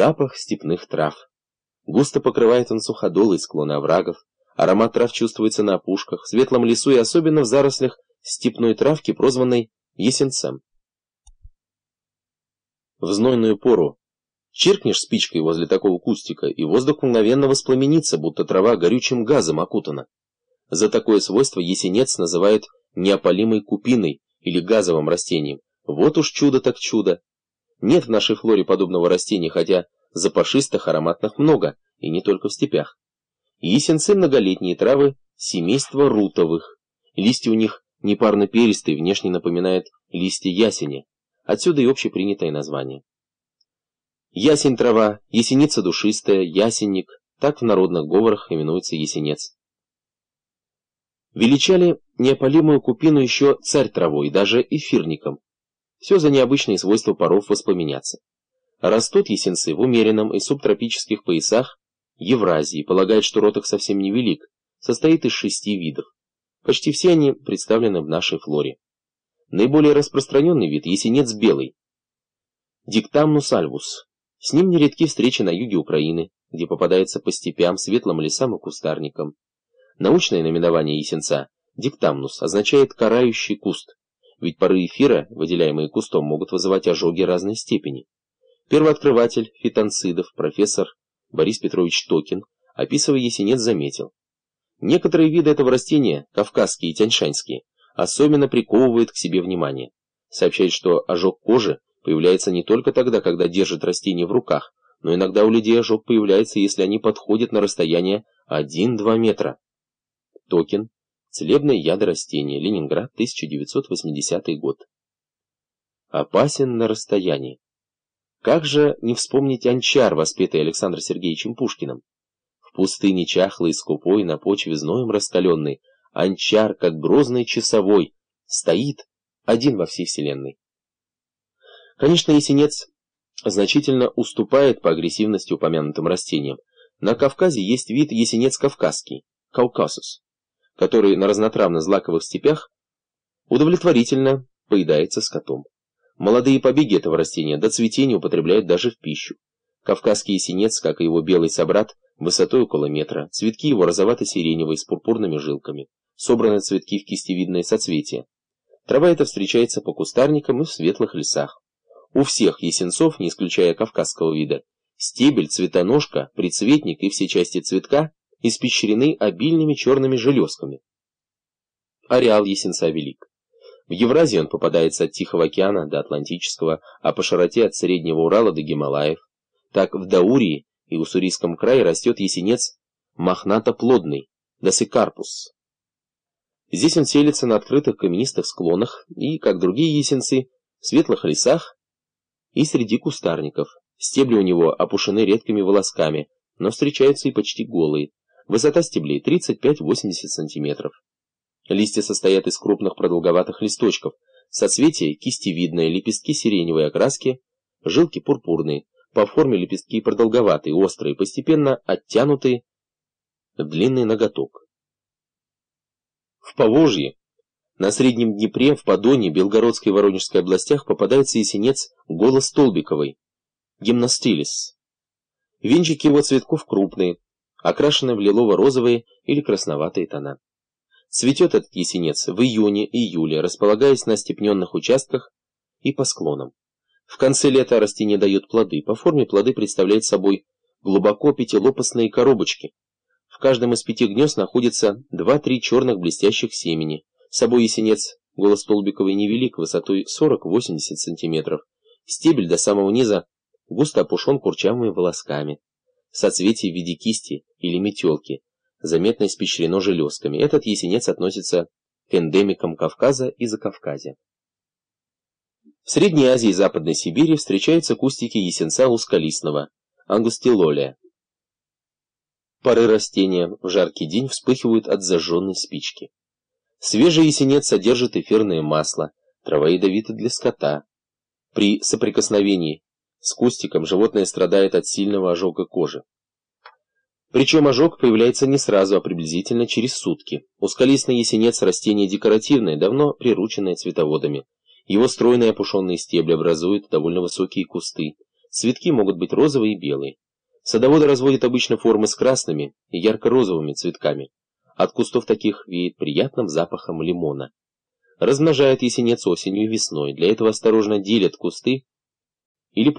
Запах степных трав. Густо покрывает он суходолы и склоны оврагов. Аромат трав чувствуется на опушках, в светлом лесу и особенно в зарослях степной травки, прозванной есенцем. В знойную пору чиркнешь спичкой возле такого кустика, и воздух мгновенно воспламенится, будто трава горючим газом окутана. За такое свойство есенец называют неопалимой купиной или газовым растением. Вот уж чудо так чудо. Нет в нашей флоре подобного растения, хотя запашистых ароматных много, и не только в степях. Есенцы многолетние травы семейства рутовых. Листья у них непарно-перистые, внешне напоминают листья ясеня. Отсюда и общепринятое название. Ясень трава, есеница душистая, ясенник, так в народных говорах именуется есенец. Величали неопалимую купину еще царь травой, даже эфирником. Все за необычные свойства паров воспламеняться. Растут есенцы в умеренном и субтропических поясах Евразии, полагают, что рот их совсем невелик, состоит из шести видов. Почти все они представлены в нашей флоре. Наиболее распространенный вид – есенец белый. Диктамнус альвус. С ним нередки встречи на юге Украины, где попадается по степям, светлым лесам и кустарникам. Научное наименование есенца – диктамнус означает «карающий куст», ведь пары эфира, выделяемые кустом, могут вызывать ожоги разной степени. Первооткрыватель фитонцидов, профессор Борис Петрович Токин, описывая есенец, заметил. Некоторые виды этого растения, кавказские и тяньшанские, особенно приковывают к себе внимание. Сообщает, что ожог кожи появляется не только тогда, когда держит растение в руках, но иногда у людей ожог появляется, если они подходят на расстояние 1-2 метра. Токин. Целебные яды растения. Ленинград, 1980 год. Опасен на расстоянии. Как же не вспомнить анчар, воспетый Александром Сергеевичем Пушкиным? В пустыне чахлый, скупой, на почве зноем раскаленный, анчар, как грозный часовой, стоит один во всей вселенной. Конечно, есенец значительно уступает по агрессивности упомянутым растениям. На Кавказе есть вид есенец кавказский, каукасус который на разнотравно-злаковых степях удовлетворительно поедается скотом. Молодые побеги этого растения до цветения употребляют даже в пищу. Кавказский ясенец, как и его белый собрат, высотой около метра, цветки его розовато-сиреневые с пурпурными жилками, собраны цветки в кистевидное соцветие. Трава эта встречается по кустарникам и в светлых лесах. У всех ясенцов, не исключая кавказского вида, стебель, цветоножка, прицветник и все части цветка испещрены обильными черными железками. Ареал Есенца велик. В Евразии он попадается от Тихого океана до Атлантического, а по широте от Среднего Урала до Гималаев. Так в Даурии и Уссурийском крае растет есенец мохнато-плодный, досикарпус. Здесь он селится на открытых каменистых склонах и, как другие есенцы, в светлых лесах и среди кустарников. Стебли у него опушены редкими волосками, но встречаются и почти голые. Высота стеблей 35-80 см. Листья состоят из крупных продолговатых листочков, соцветия кистевидные, лепестки сиреневой окраски, жилки пурпурные, по форме лепестки продолговатые, острые, постепенно оттянутые в длинный ноготок. В Поволжье, на Среднем Днепре, в Подоне, Белгородской и Воронежской областях попадается есенец голостолбиковый, гимностилис. Венчики его цветков крупные, окрашены в лилово-розовые или красноватые тона. Цветет этот ясенец в июне-июле, располагаясь на степненных участках и по склонам. В конце лета растение дает плоды. По форме плоды представляют собой глубоко пятилопастные коробочки. В каждом из пяти гнезд находится 2-3 черных блестящих семени. Собой ясенец голостолбиковый невелик, высотой 40-80 см. Стебель до самого низа густо опушен курчавыми волосками соцветий в виде кисти или метелки, заметно испещрено железками. Этот ясенец относится к эндемикам Кавказа и Закавказья. В Средней Азии и Западной Сибири встречаются кустики ясенца узколистного, ангустилолия. Пары растения в жаркий день вспыхивают от зажженной спички. Свежий ясенец содержит эфирное масло, трава ядовита для скота. При соприкосновении с кустиком животное страдает от сильного ожога кожи. Причем ожог появляется не сразу, а приблизительно через сутки. Узколистный ясенец – растение декоративное, давно прирученное цветоводами. Его стройные опушенные стебли образуют довольно высокие кусты. Цветки могут быть розовые и белые. Садоводы разводят обычно формы с красными и ярко-розовыми цветками. От кустов таких веет приятным запахом лимона. Размножают есенец осенью и весной. Для этого осторожно делят кусты